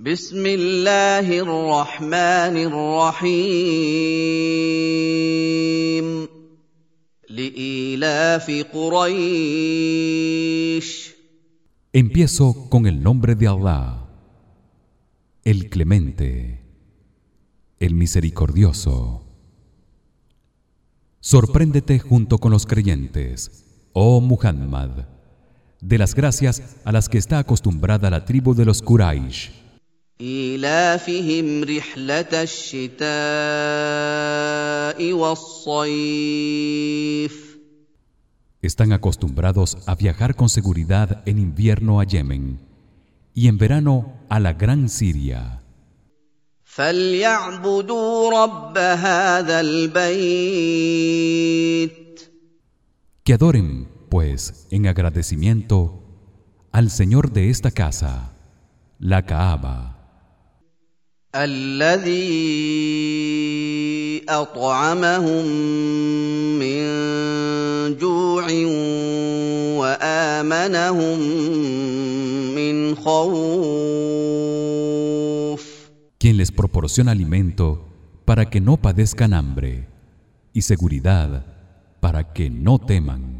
بسم الله الرحمن الرحيم لإيلاف قريش Empiezo con el nombre de Allah, el Clemente, el Misericordioso. Sorpréndete junto con los creyentes, oh Muhammad, de las gracias a las que está acostumbrada la tribu de los Quraysh. إيلافهم رحلة الشتاء والصيف Están acostumbrados a viajar con seguridad en invierno a Yemen y en verano a la Gran Siria. فليعبدوا رب هذا البيت Que adoren, pues, en agradecimiento al Señor de esta casa, la Kaaba, الذي أطعمهم من جوع وآمنهم من خوف quien les proporciona alimento para que no padezcan hambre y seguridad para que no teman.